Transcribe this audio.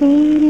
soul